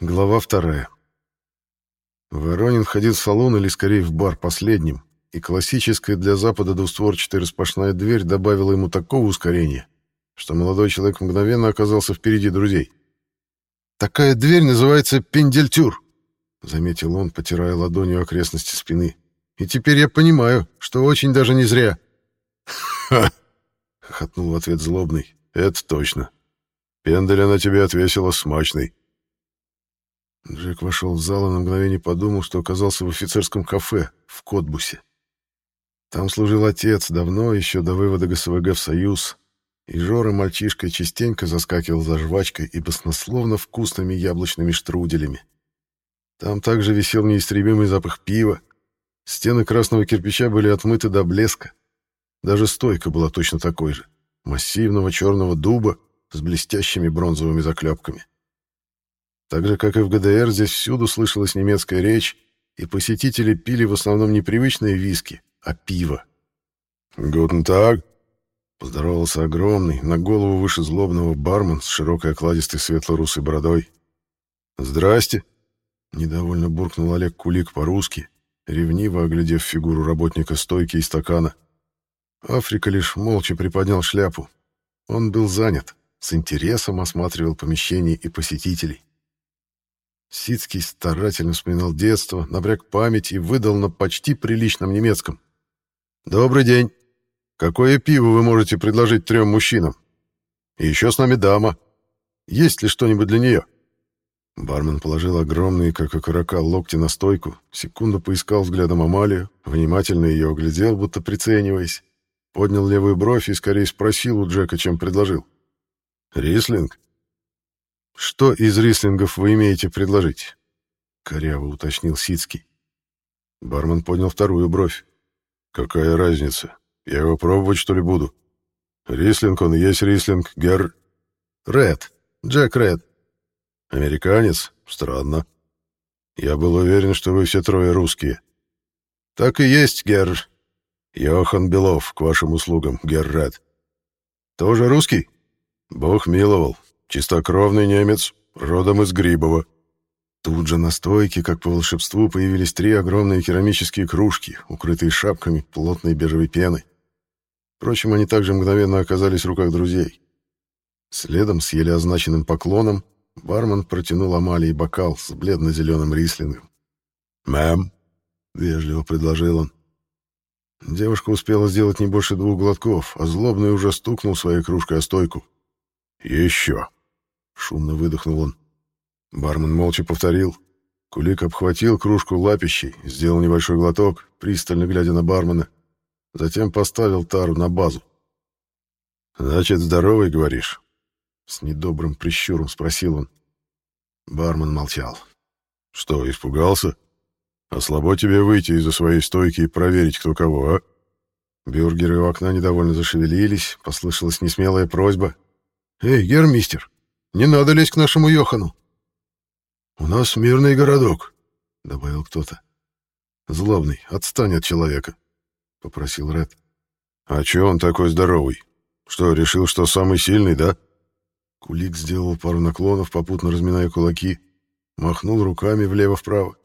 Глава вторая. Воронин входил в салон или скорее в бар последним, и классическая для Запада двустворчатая распашная дверь добавила ему такого ускорения, что молодой человек мгновенно оказался впереди друзей. «Такая дверь называется пендельтюр», — заметил он, потирая ладонью окрестности спины. «И теперь я понимаю, что очень даже не зря». «Ха!» — хохотнул в ответ злобный. «Это точно. Пендель она тебе отвесила смачный». Джек вошел в зал и на мгновение подумал, что оказался в офицерском кафе в Котбусе. Там служил отец давно, еще до вывода ГСВГ в Союз, и Жора мальчишкой частенько заскакивал за жвачкой и баснословно вкусными яблочными штруделями. Там также висел неистребимый запах пива, стены красного кирпича были отмыты до блеска. Даже стойка была точно такой же, массивного черного дуба с блестящими бронзовыми заклепками. Так же, как и в ГДР, здесь всюду слышалась немецкая речь, и посетители пили в основном не привычные виски, а пиво. «Гутен так!» — поздоровался огромный, на голову выше злобного бармен с широкой окладистой светло-русой бородой. «Здрасте!» — недовольно буркнул Олег Кулик по-русски, ревниво оглядев фигуру работника стойки и стакана. Африка лишь молча приподнял шляпу. Он был занят, с интересом осматривал помещение и посетителей. Сицкий старательно вспоминал детство, напряг память и выдал на почти приличном немецком. «Добрый день. Какое пиво вы можете предложить трем мужчинам? И еще с нами дама. Есть ли что-нибудь для нее?» Бармен положил огромные, как окорока, локти на стойку, секунду поискал взглядом Амалию, внимательно ее оглядел, будто прицениваясь, поднял левую бровь и скорее спросил у Джека, чем предложил. «Рислинг?» «Что из рислингов вы имеете предложить?» — коряво уточнил Сицкий. Бармен поднял вторую бровь. «Какая разница? Я его пробовать, что ли, буду? Рислинг он и есть рислинг, гер...» «Ред. Джек Ред». «Американец? Странно. Я был уверен, что вы все трое русские». «Так и есть, гер...» «Йохан Белов, к вашим услугам, гер Ред». «Тоже русский?» «Бог миловал. Чистокровный немец, родом из Грибова. Тут же на стойке, как по волшебству, появились три огромные керамические кружки, укрытые шапками плотной бежевой пены. Впрочем, они также мгновенно оказались в руках друзей. Следом, с еле означенным поклоном, бармен протянул Амалии бокал с бледно-зеленым рислингом. «Мэм», — вежливо предложил он. Девушка успела сделать не больше двух глотков, а злобный уже стукнул своей кружкой о стойку. «Еще». Шумно выдохнул он. Бармен молча повторил. Кулик обхватил кружку лапищей, сделал небольшой глоток, пристально глядя на бармена. Затем поставил тару на базу. «Значит, здоровый, говоришь?» С недобрым прищуром спросил он. Бармен молчал. «Что, испугался? А слабо тебе выйти из-за своей стойки и проверить, кто кого, а?» Бюргеры у окна недовольно зашевелились, послышалась несмелая просьба. «Эй, гермистер, не надо лезть к нашему Йохану. У нас мирный городок, добавил кто-то. Злобный, отстань от человека, попросил Ред. А чё он такой здоровый? Что, решил, что самый сильный, да? Кулик сделал пару наклонов, попутно разминая кулаки, махнул руками влево-вправо.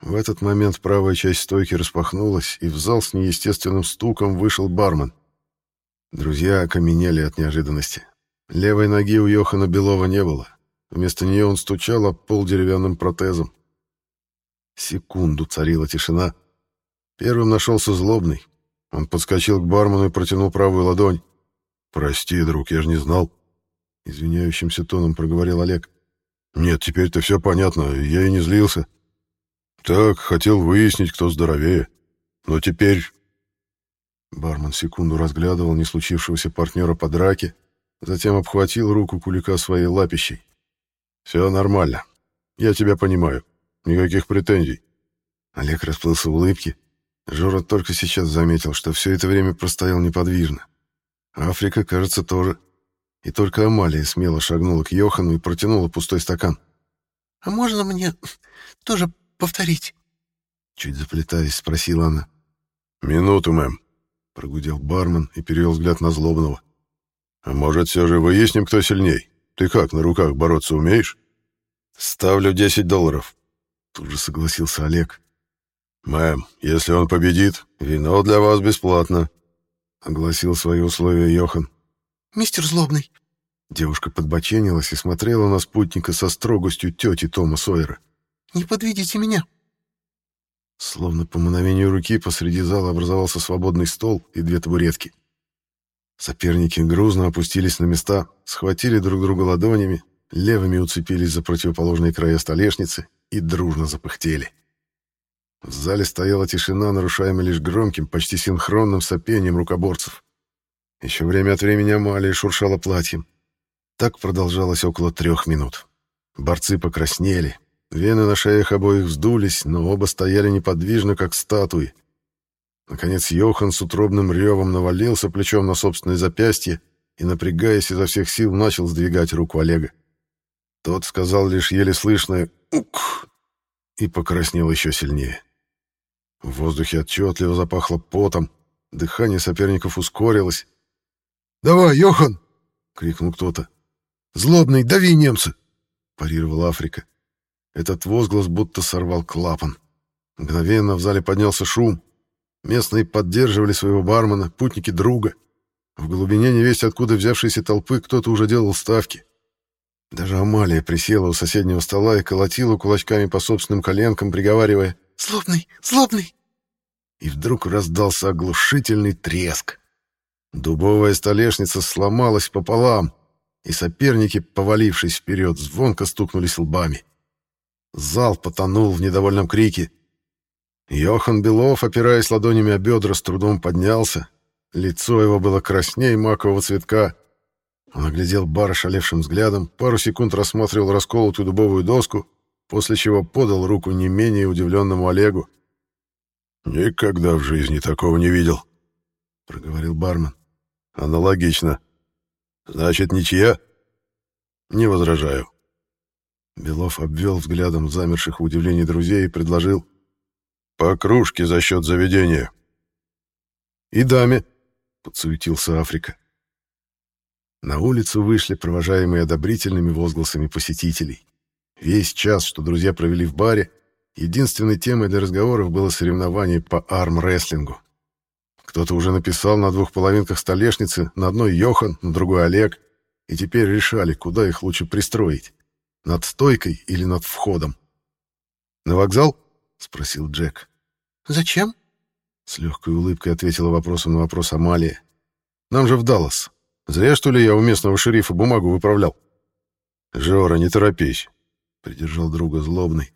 В этот момент правая часть стойки распахнулась, и в зал с неестественным стуком вышел бармен. Друзья окаменели от неожиданности. Левой ноги у Йохана Белова не было. Вместо нее он стучал об пол деревянным протезом. Секунду царила тишина. Первым нашелся злобный. Он подскочил к бармену и протянул правую ладонь. «Прости, друг, я же не знал», — извиняющимся тоном проговорил Олег. «Нет, теперь-то все понятно, я и не злился. Так, хотел выяснить, кто здоровее. Но теперь...» Бармен секунду разглядывал не случившегося партнера по драке, Затем обхватил руку Кулика своей лапищей. «Все нормально. Я тебя понимаю. Никаких претензий». Олег расплылся в улыбке. Жора только сейчас заметил, что все это время простоял неподвижно. Африка, кажется, тоже. И только Амалия смело шагнула к Йохану и протянула пустой стакан. «А можно мне тоже повторить?» Чуть заплетаясь, спросила она. «Минуту, мэм», — прогудел бармен и перевел взгляд на Злобного. А может, все же выясним, кто сильней? Ты как, на руках бороться умеешь? Ставлю 10 долларов. Тут же согласился Олег. Мэм, если он победит, вино для вас бесплатно. Огласил свои условия Йохан. Мистер Злобный. Девушка подбоченилась и смотрела на спутника со строгостью тети Тома Сойера. Не подведите меня. Словно по мановению руки посреди зала образовался свободный стол и две табуретки. Соперники грузно опустились на места, схватили друг друга ладонями, левыми уцепились за противоположные края столешницы и дружно запыхтели. В зале стояла тишина, нарушаемая лишь громким, почти синхронным сопением рукоборцев. Еще время от времени Амалия шуршала платьем. Так продолжалось около трех минут. Борцы покраснели, Вены на шеях обоих вздулись, но оба стояли неподвижно, как статуи. Наконец Йохан с утробным ревом навалился плечом на собственное запястье и, напрягаясь изо всех сил, начал сдвигать руку Олега. Тот сказал лишь еле слышное «Ук!» и покраснел еще сильнее. В воздухе отчетливо запахло потом, дыхание соперников ускорилось. «Давай, Йохан!» — крикнул кто-то. «Злобный, дави немца!» — парировала Африка. Этот возглас будто сорвал клапан. Мгновенно в зале поднялся шум. Местные поддерживали своего бармена, путники друга. В глубине невесть откуда взявшейся толпы кто-то уже делал ставки. Даже Амалия присела у соседнего стола и колотила кулачками по собственным коленкам, приговаривая «Злобный! Злобный!» И вдруг раздался оглушительный треск. Дубовая столешница сломалась пополам, и соперники, повалившись вперед, звонко стукнулись лбами. Зал потонул в недовольном крике. Йохан Белов, опираясь ладонями о бедра, с трудом поднялся. Лицо его было краснее макового цветка. Он оглядел бар ошалевшим взглядом, пару секунд рассматривал расколотую дубовую доску, после чего подал руку не менее удивленному Олегу. «Никогда в жизни такого не видел», — проговорил бармен. «Аналогично. Значит, ничья?» «Не возражаю. Белов обвел взглядом замерших в удивлении друзей и предложил. «По кружке за счет заведения». «И даме», — подсуетился Африка. На улицу вышли провожаемые одобрительными возгласами посетителей. Весь час, что друзья провели в баре, единственной темой для разговоров было соревнование по армрестлингу. Кто-то уже написал на двух половинках столешницы, на одной Йохан, на другой Олег, и теперь решали, куда их лучше пристроить. Над стойкой или над входом? «На вокзал?» — спросил Джек. «Зачем?» — с легкой улыбкой ответила вопросом на вопрос Амалия. «Нам же в Даллас. Зря, что ли, я у местного шерифа бумагу выправлял?» «Жора, не торопись», — придержал друга злобный.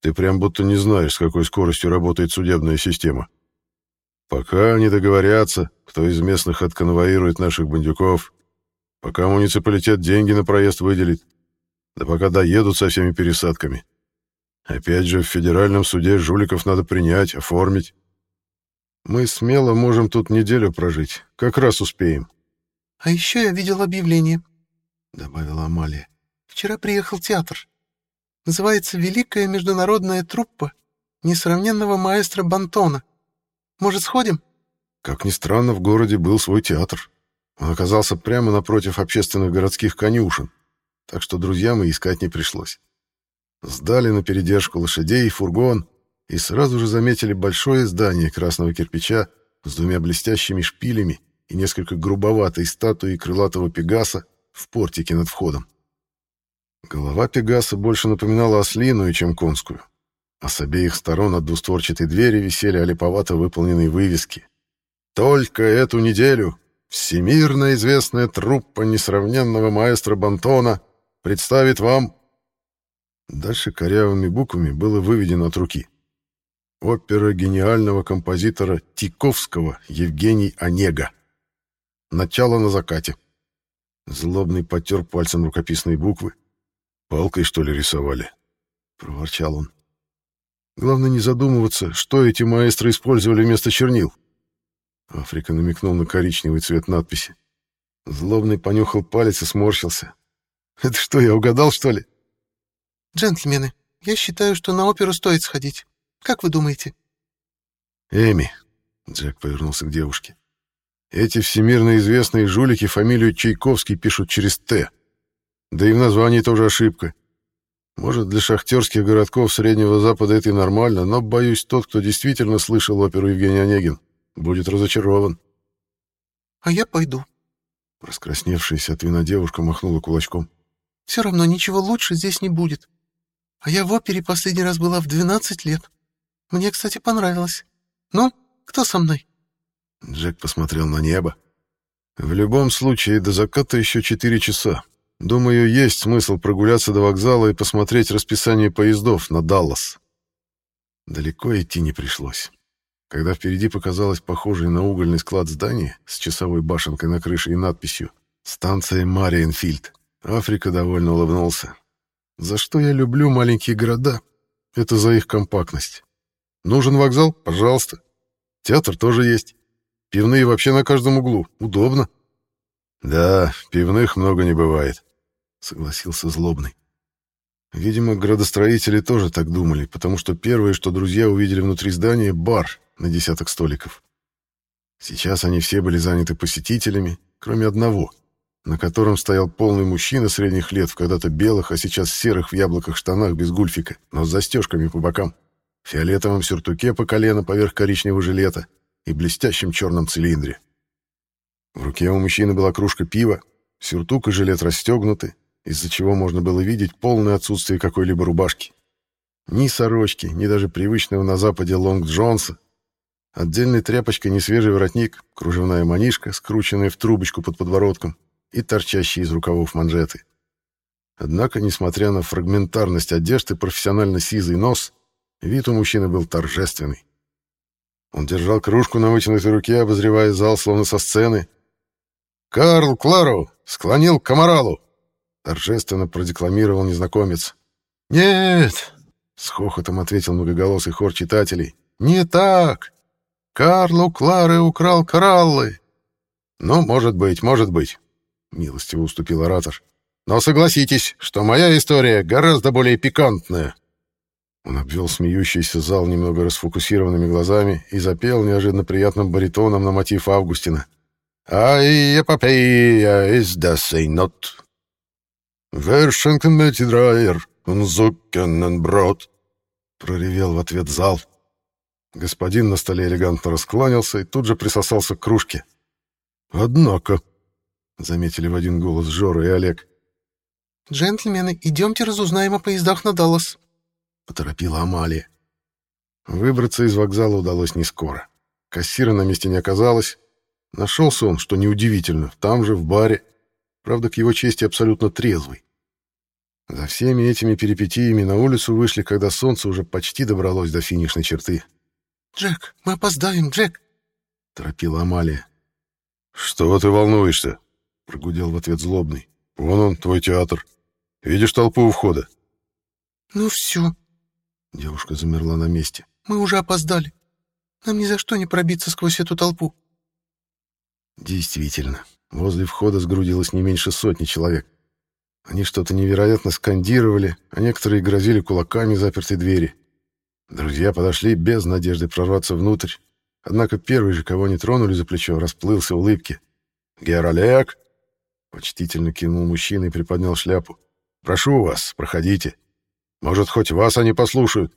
«Ты прям будто не знаешь, с какой скоростью работает судебная система. Пока не договорятся, кто из местных отконвоирует наших бандюков, пока муниципалитет деньги на проезд выделит, да пока доедут со всеми пересадками. Опять же, в федеральном суде жуликов надо принять, оформить. Мы смело можем тут неделю прожить. Как раз успеем. — А еще я видел объявление, — добавила Амалия. — Вчера приехал театр. Называется «Великая международная труппа несравненного маэстро Бантона». Может, сходим? Как ни странно, в городе был свой театр. Он оказался прямо напротив общественных городских конюшен так что друзьям и искать не пришлось. Сдали на передержку лошадей и фургон и сразу же заметили большое здание красного кирпича с двумя блестящими шпилями и несколько грубоватой статуей крылатого пегаса в портике над входом. Голова пегаса больше напоминала ослиную, чем конскую, а с обеих сторон от двустворчатой двери висели олиповато выполненные вывески. «Только эту неделю всемирно известная труппа несравненного маэстро Бантона представит вам...» Дальше корявыми буквами было выведено от руки. Опера гениального композитора Тиковского Евгений Онега. Начало на закате. Злобный потер пальцем рукописные буквы. «Палкой, что ли, рисовали?» — проворчал он. «Главное не задумываться, что эти маэстры использовали вместо чернил». Африка намекнул на коричневый цвет надписи. Злобный понюхал палец и сморщился. Это что, я угадал, что ли? Джентльмены, я считаю, что на оперу стоит сходить. Как вы думаете? Эми, Джек повернулся к девушке. Эти всемирно известные жулики фамилию Чайковский пишут через «Т». Да и в названии тоже ошибка. Может, для шахтерских городков Среднего Запада это и нормально, но, боюсь, тот, кто действительно слышал оперу Евгений Онегин, будет разочарован. «А я пойду», — раскрасневшаяся от вина девушка махнула кулачком. «Все равно ничего лучше здесь не будет. А я в опере последний раз была в 12 лет. Мне, кстати, понравилось. Ну, кто со мной?» Джек посмотрел на небо. «В любом случае, до заката еще четыре часа. Думаю, есть смысл прогуляться до вокзала и посмотреть расписание поездов на Даллас». Далеко идти не пришлось. Когда впереди показалось похожее на угольный склад здание с часовой башенкой на крыше и надписью «Станция Мариенфильд», Африка довольно улыбнулся. «За что я люблю маленькие города? Это за их компактность. Нужен вокзал? Пожалуйста. Театр тоже есть. Пивные вообще на каждом углу. Удобно. Да, пивных много не бывает, согласился злобный. Видимо, градостроители тоже так думали, потому что первое, что друзья увидели внутри здания, бар на десяток столиков. Сейчас они все были заняты посетителями, кроме одного, на котором стоял полный мужчина средних лет в когда-то белых, а сейчас серых в яблоках штанах без гульфика, но с застежками по бокам, в фиолетовом сюртуке по колено поверх коричневого жилета и блестящем черном цилиндре. В руке у мужчины была кружка пива, сюртук и жилет расстегнуты, из-за чего можно было видеть полное отсутствие какой-либо рубашки. Ни сорочки, ни даже привычного на Западе Лонг Джонса. Отдельной тряпочкой несвежий воротник, кружевная манишка, скрученная в трубочку под подбородком и торчащие из рукавов манжеты. Однако, несмотря на фрагментарность одежды, профессионально сизый нос, вид у мужчины был торжественный. Он держал кружку на вытянутой руке, обозревая зал, словно со сцены. «Карл Клару склонил к Аморалу!» — торжественно продекламировал незнакомец. «Нет!» — с хохотом ответил многоголосый хор читателей. «Не так! Карлу Клары украл кораллы!» «Ну, может быть, может быть», — милостиво уступил оратор. «Но согласитесь, что моя история гораздо более пикантная». Он обвел смеющийся зал немного расфокусированными глазами и запел неожиданно приятным баритоном на мотив Августина. «Ай, эпопея из дасейнот. Вершенкен метидрайер, унзукенен брод». Проревел в ответ зал. Господин на столе элегантно раскланялся и тут же присосался к кружке. «Однако», — заметили в один голос Жора и Олег. «Джентльмены, идемте разузнаем о поездах на Даллас», поторопила Амалия. Выбраться из вокзала удалось не скоро. Кассира на месте не оказалось. Нашелся он, что неудивительно, там же, в баре. Правда, к его чести абсолютно трезвый. За всеми этими перипетиями на улицу вышли, когда солнце уже почти добралось до финишной черты. «Джек, мы опоздаем, Джек!» — торопила Амалия. «Что ты волнуешься?» — прогудел в ответ злобный. «Вон он, твой театр. Видишь толпу у входа?» «Ну все, Девушка замерла на месте. «Мы уже опоздали. Нам ни за что не пробиться сквозь эту толпу». Действительно, возле входа сгрудилось не меньше сотни человек. Они что-то невероятно скандировали, а некоторые грозили кулаками запертой двери. Друзья подошли без надежды прорваться внутрь. Однако первый же, кого не тронули за плечо, расплылся в улыбке. «Гер Олег!» Почтительно кинул мужчина и приподнял шляпу. «Прошу вас, проходите». Может, хоть вас они послушают?»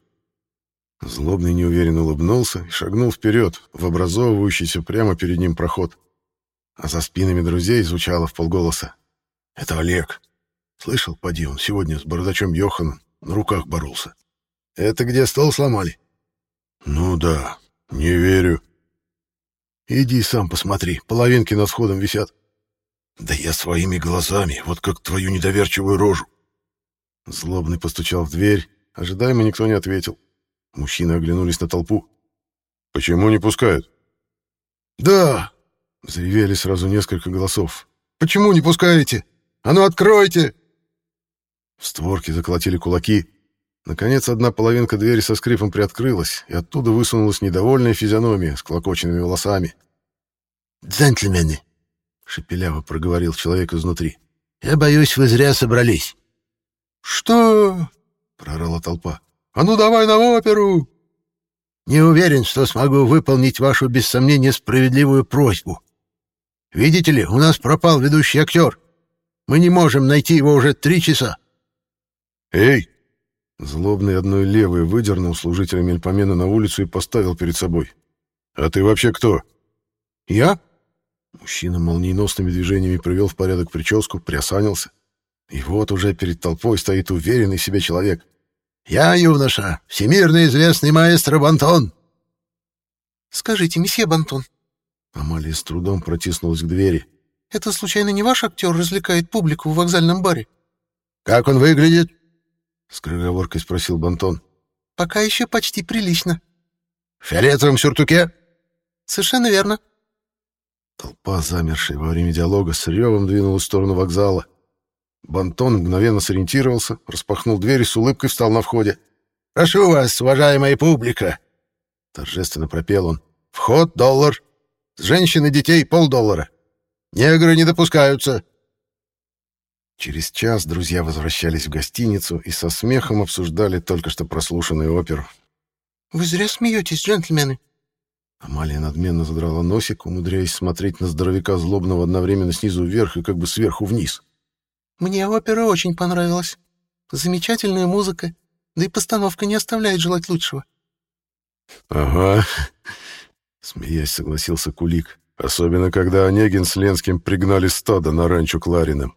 Злобный неуверенно улыбнулся и шагнул вперед, в образовывающийся прямо перед ним проход. А за спинами друзей звучало в полголоса. «Это Олег. Слышал, поди, он сегодня с бородачом Йоханом на руках боролся. Это где стол сломали?» «Ну да, не верю». «Иди сам посмотри, половинки над входом висят». «Да я своими глазами, вот как твою недоверчивую рожу. Злобный постучал в дверь. Ожидаемо никто не ответил. Мужчины оглянулись на толпу. «Почему не пускают?» «Да!» — заревели сразу несколько голосов. «Почему не пускаете? А ну откройте!» В створке заколотили кулаки. Наконец, одна половинка двери со скрипом приоткрылась, и оттуда высунулась недовольная физиономия с клокоченными волосами. «Джентльмены!» — шепеляво проговорил человек изнутри. «Я боюсь, вы зря собрались. «Что?» — прорала толпа. «А ну давай на оперу!» «Не уверен, что смогу выполнить вашу, без сомнения, справедливую просьбу. Видите ли, у нас пропал ведущий актер. Мы не можем найти его уже три часа». «Эй, Злобный одной левой выдернул служителя мельпомена на улицу и поставил перед собой. «А ты вообще кто?» «Я?» Мужчина молниеносными движениями привел в порядок прическу, приосанился. И вот уже перед толпой стоит уверенный в себе человек. «Я, юноша, всемирно известный маэстро Бантон!» «Скажите, месье Бантон...» Амалия с трудом протиснулась к двери. «Это, случайно, не ваш актер развлекает публику в вокзальном баре?» «Как он выглядит?» — скороговоркой спросил Бантон. «Пока еще почти прилично». «В фиолетовом сюртуке?» «Совершенно верно». Толпа, замершая во время диалога, с ревом двинулась в сторону вокзала. Бантон мгновенно сориентировался, распахнул дверь и с улыбкой встал на входе. «Прошу вас, уважаемая публика!» Торжественно пропел он. «Вход — доллар. С женщин и детей — полдоллара. Негры не допускаются». Через час друзья возвращались в гостиницу и со смехом обсуждали только что прослушанную оперу. «Вы зря смеетесь, джентльмены», Амалия надменно задрала носик, умудряясь смотреть на здоровяка злобного одновременно снизу вверх и как бы сверху вниз. «Мне опера очень понравилась. Замечательная музыка, да и постановка не оставляет желать лучшего». «Ага», — смеясь согласился Кулик, особенно когда Онегин с Ленским пригнали стадо на ранчо Кларином.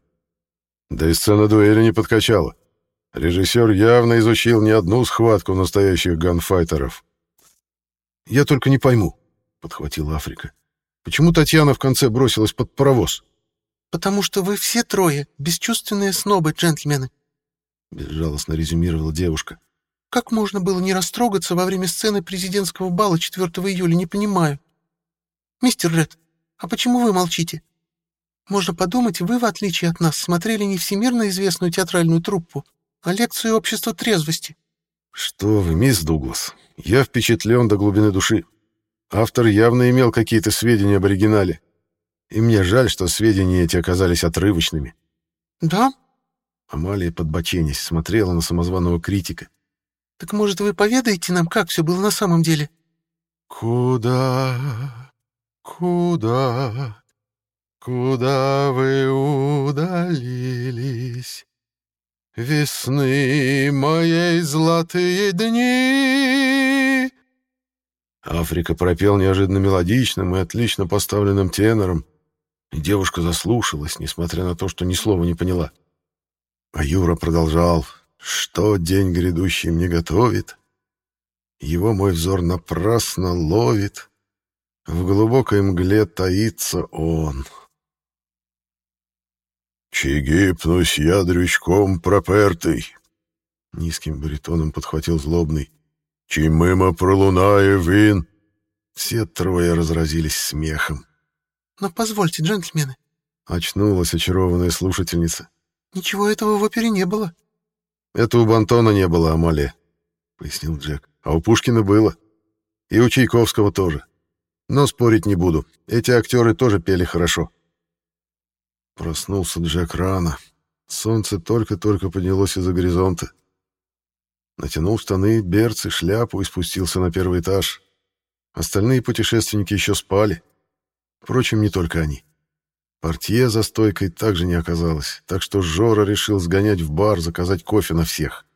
Да и сцена дуэли не подкачала. Режиссер явно изучил не одну схватку настоящих ганфайтеров. «Я только не пойму», — подхватила Африка. «Почему Татьяна в конце бросилась под паровоз?» «Потому что вы все трое бесчувственные снобы, джентльмены», — безжалостно резюмировала девушка. «Как можно было не растрогаться во время сцены президентского бала 4 июля, не понимаю. Мистер Ред, а почему вы молчите? Можно подумать, вы, в отличие от нас, смотрели не всемирно известную театральную труппу, а лекцию общества трезвости». «Что вы, мисс Дуглас, я впечатлен до глубины души. Автор явно имел какие-то сведения об оригинале. И мне жаль, что сведения эти оказались отрывочными. «Да?» Амалия, подбоченясь, смотрела на самозваного критика. «Так, может, вы поведаете нам, как все было на самом деле?» «Куда, куда, куда вы удалились?» Весны моей золотые дни. Африка пропел неожиданно мелодичным и отлично поставленным тенором, и девушка заслушалась, несмотря на то, что ни слова не поняла. А Юра продолжал, что день грядущий мне готовит. Его мой взор напрасно ловит, в глубокой мгле таится он. «Чи гипнусь я дрючком пропертий?» Низким баритоном подхватил злобный. «Чи мимо пролунає він?» Все трое разразились смехом. «Но позвольте, джентльмены». Очнулась очарованная слушательница. «Ничего этого в опере не было». «Это у Бантона не было, Амалия», — пояснил Джек. «А у Пушкина было. И у Чайковского тоже. Но спорить не буду. Эти актеры тоже пели хорошо». Проснулся Джек рано. Солнце только-только поднялось из-за горизонта. Натянул штаны, берцы, шляпу и спустился на первый этаж. Остальные путешественники еще спали. Впрочем, не только они. Портье за стойкой также не оказалось, так что Жора решил сгонять в бар, заказать кофе на всех.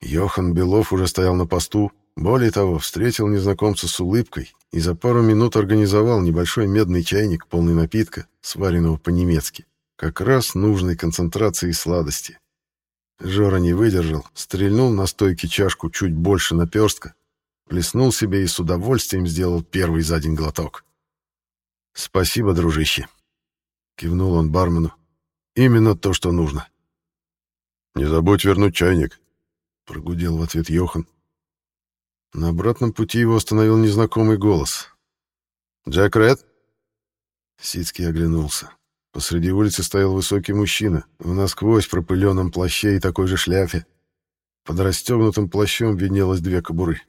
Йохан Белов уже стоял на посту, более того, встретил незнакомца с улыбкой и за пару минут организовал небольшой медный чайник, полный напитка, сваренного по-немецки, как раз нужной концентрации сладости. Жора не выдержал, стрельнул на стойке чашку чуть больше наперстка, плеснул себе и с удовольствием сделал первый за день глоток. «Спасибо, дружище», — кивнул он бармену. «Именно то, что нужно». «Не забудь вернуть чайник», — прогудел в ответ Йохан. На обратном пути его остановил незнакомый голос. «Джек Ред?» Сицкий оглянулся. Посреди улицы стоял высокий мужчина в насквозь пропыленном плаще и такой же шляпе. Под расстегнутым плащом виднелось две кобуры.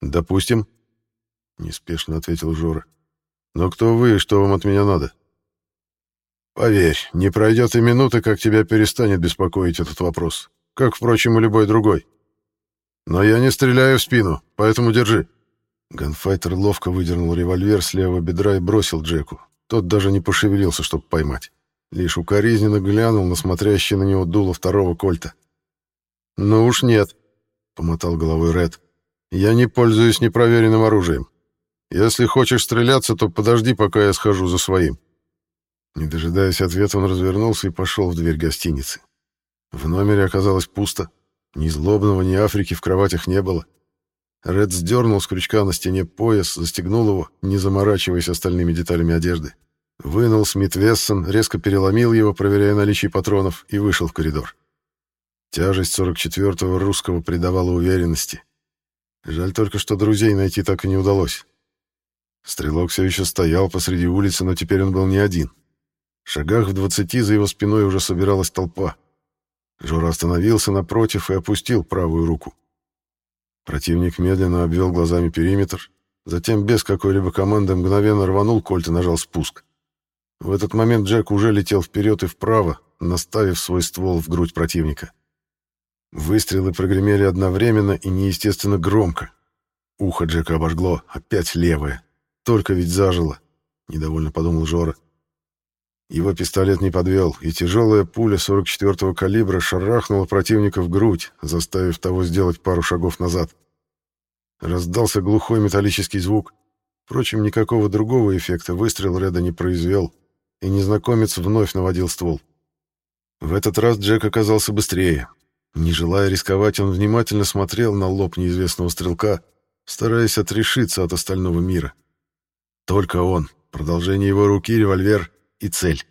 «Допустим», — неспешно ответил Жора. «Но кто вы и что вам от меня надо?» «Поверь, не пройдет и минуты, как тебя перестанет беспокоить этот вопрос, как, впрочем, и любой другой. Но я не стреляю в спину, поэтому держи». Ганфайтер ловко выдернул револьвер с левого бедра и бросил Джеку. Тот даже не пошевелился, чтобы поймать. Лишь укоризненно глянул на смотрящий на него дуло второго кольта. «Ну уж нет», — помотал головой Ред. «Я не пользуюсь непроверенным оружием. Если хочешь стреляться, то подожди, пока я схожу за своим». Не дожидаясь ответа, он развернулся и пошел в дверь гостиницы. В номере оказалось пусто. Ни злобного, ни Африки в кроватях не было. Ред сдернул с крючка на стене пояс, застегнул его, не заморачиваясь остальными деталями одежды. Вынул Смит Вессон, резко переломил его, проверяя наличие патронов, и вышел в коридор. Тяжесть 44-го русского придавала уверенности. Жаль только, что друзей найти так и не удалось. Стрелок все еще стоял посреди улицы, но теперь он был не один. В шагах в двадцати за его спиной уже собиралась толпа. Жора остановился напротив и опустил правую руку. Противник медленно обвел глазами периметр, затем без какой-либо команды мгновенно рванул кольт и нажал спуск. В этот момент Джек уже летел вперед и вправо, наставив свой ствол в грудь противника. Выстрелы прогремели одновременно и неестественно громко. Ухо Джека обожгло, опять левое. Только ведь зажило, недовольно подумал Жора. Его пистолет не подвел, и тяжелая пуля 44-го калибра шарахнула противника в грудь, заставив того сделать пару шагов назад. Раздался глухой металлический звук. Впрочем, никакого другого эффекта выстрел Реда не произвел, и незнакомец вновь наводил ствол. В этот раз Джек оказался быстрее. Не желая рисковать, он внимательно смотрел на лоб неизвестного стрелка, стараясь отрешиться от остального мира. Только он, продолжение его руки, револьвер и цель.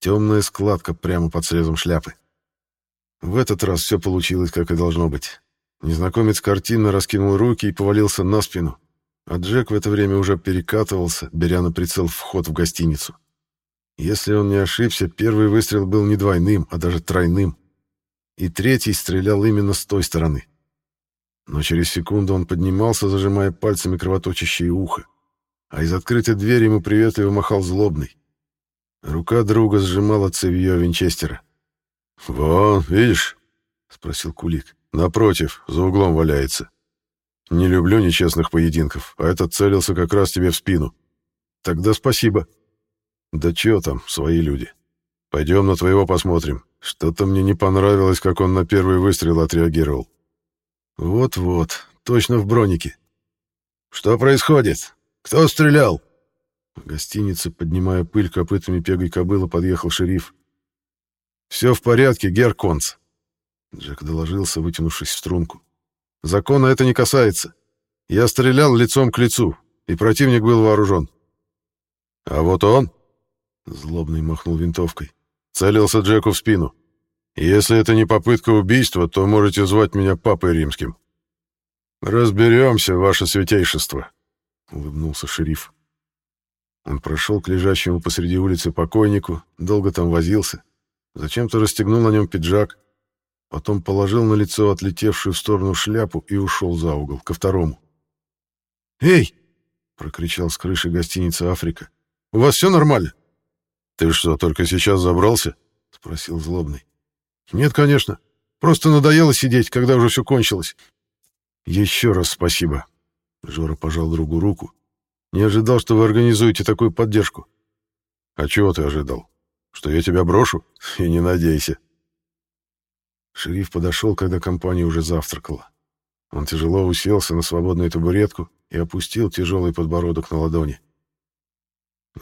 Темная складка прямо под срезом шляпы. В этот раз все получилось, как и должно быть. Незнакомец картинно раскинул руки и повалился на спину, а Джек в это время уже перекатывался, беря на прицел вход в гостиницу. Если он не ошибся, первый выстрел был не двойным, а даже тройным. И третий стрелял именно с той стороны. Но через секунду он поднимался, зажимая пальцами кровоточащее ухо. А из открытой двери ему приветливо махал злобный. Рука друга сжимала цевьё Винчестера. «Вон, видишь?» — спросил Кулик. «Напротив, за углом валяется. Не люблю нечестных поединков, а этот целился как раз тебе в спину. Тогда спасибо». Да чё там, свои люди. Пойдем на твоего посмотрим. Что-то мне не понравилось, как он на первый выстрел отреагировал. Вот-вот, точно в бронике. Что происходит? Кто стрелял? В гостинице, поднимая пыль копытами пегой кобыла, подъехал шериф. «Все в порядке, гер Конц», — Джек доложился, вытянувшись в струнку. «Закона это не касается. Я стрелял лицом к лицу, и противник был вооружен». «А вот он», Злобный махнул винтовкой. Целился Джеку в спину. «Если это не попытка убийства, то можете звать меня Папой Римским». «Разберемся, ваше святейшество», — улыбнулся шериф. Он прошел к лежащему посреди улицы покойнику, долго там возился, зачем-то расстегнул на нем пиджак, потом положил на лицо отлетевшую в сторону шляпу и ушел за угол, ко второму. «Эй!» — прокричал с крыши гостиницы «Африка». «У вас все нормально?» «Ты что, только сейчас забрался?» — спросил злобный. «Нет, конечно. Просто надоело сидеть, когда уже все кончилось». «Еще раз спасибо». Жора пожал другу руку. «Не ожидал, что вы организуете такую поддержку». «А чего ты ожидал? Что я тебя брошу? И не надейся». Шериф подошел, когда компания уже завтракала. Он тяжело уселся на свободную табуретку и опустил тяжелый подбородок на ладони.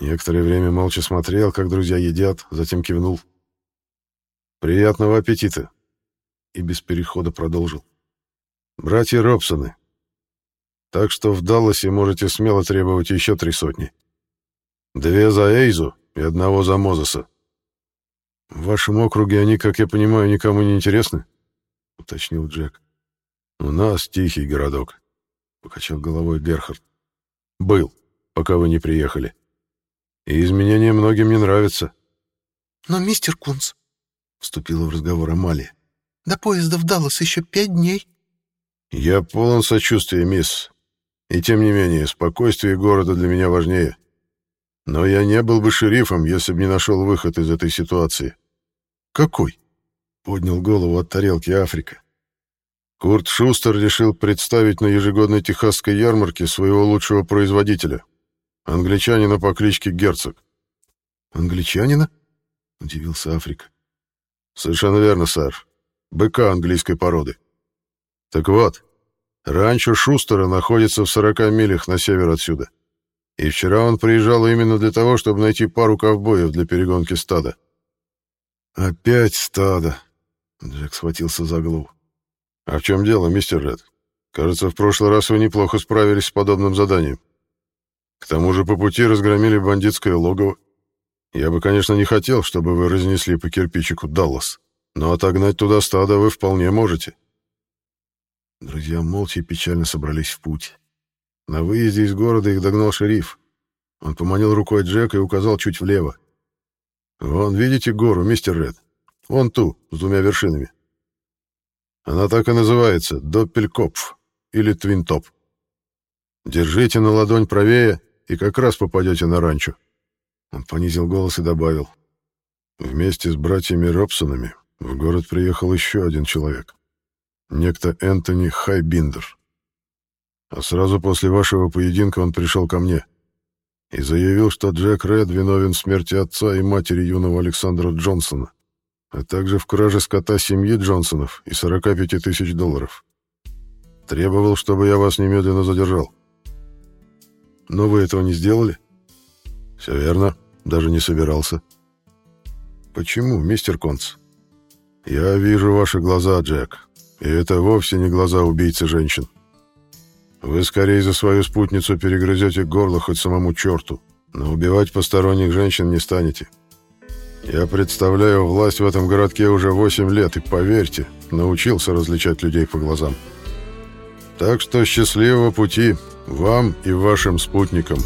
Некоторое время молча смотрел, как друзья едят, затем кивнул. «Приятного аппетита!» И без перехода продолжил. «Братья Робсоны, так что в Далласе можете смело требовать еще три сотни. Две за Эйзу и одного за Мозеса. В вашем округе они, как я понимаю, никому не интересны?» — уточнил Джек. «У нас тихий городок», — покачал головой Герхард. «Был, пока вы не приехали». И изменения многим не нравятся. Но, мистер Кунц, вступила в разговор Амалия, до поезда в Даллас еще пять дней. Я полон сочувствия, мисс. И тем не менее, спокойствие города для меня важнее. Но я не был бы шерифом, если бы не нашел выход из этой ситуации. Какой? Поднял голову от тарелки Африка. Курт Шустер решил представить на ежегодной техасской ярмарке своего лучшего производителя, Англичанина по кличке Герцог. Англичанина? Удивился Африка. Совершенно верно, сэр. быка английской породы. Так вот, ранчо Шустера находится в 40 милях на север отсюда. И вчера он приезжал именно для того, чтобы найти пару ковбоев для перегонки стада. «Опять стадо!» Джек схватился за голову. «А в чем дело, мистер Ред? Кажется, в прошлый раз вы неплохо справились с подобным заданием. К тому же по пути разгромили бандитское логово. Я бы, конечно, не хотел, чтобы вы разнесли по кирпичику Даллас, но отогнать туда стадо вы вполне можете». Друзья молча и печально собрались в путь. На выезде из города их догнал шериф. Он поманил рукой Джека и указал чуть влево. «Вон, видите гору, мистер Ред? Вон ту, с двумя вершинами. Она так и называется — Доппелькопф или Твинтоп. Держите на ладонь правее, и как раз попадете на ранчо». Он понизил голос и добавил. «Вместе с братьями Робсонами в город приехал еще один человек. Некто Энтони Хайбиндер. А сразу после вашего поединка он пришел ко мне и заявил, что Джек Ред виновен в смерти отца и матери юного Александра Джонсона, а также в краже скота семьи Джонсонов и 45 тысяч долларов. Требовал, чтобы я вас немедленно задержал. Но вы этого не сделали? Все верно, даже не собирался. Почему, мистер Конц? Я вижу ваши глаза, Джек, и это вовсе не глаза убийцы женщин. Вы скорее за свою спутницу перегрызете горло хоть самому черту, но убивать посторонних женщин не станете. Я представляю власть в этом городке уже 8 лет, и, поверьте, научился различать людей по глазам. Так что счастливого пути вам и вашим спутникам».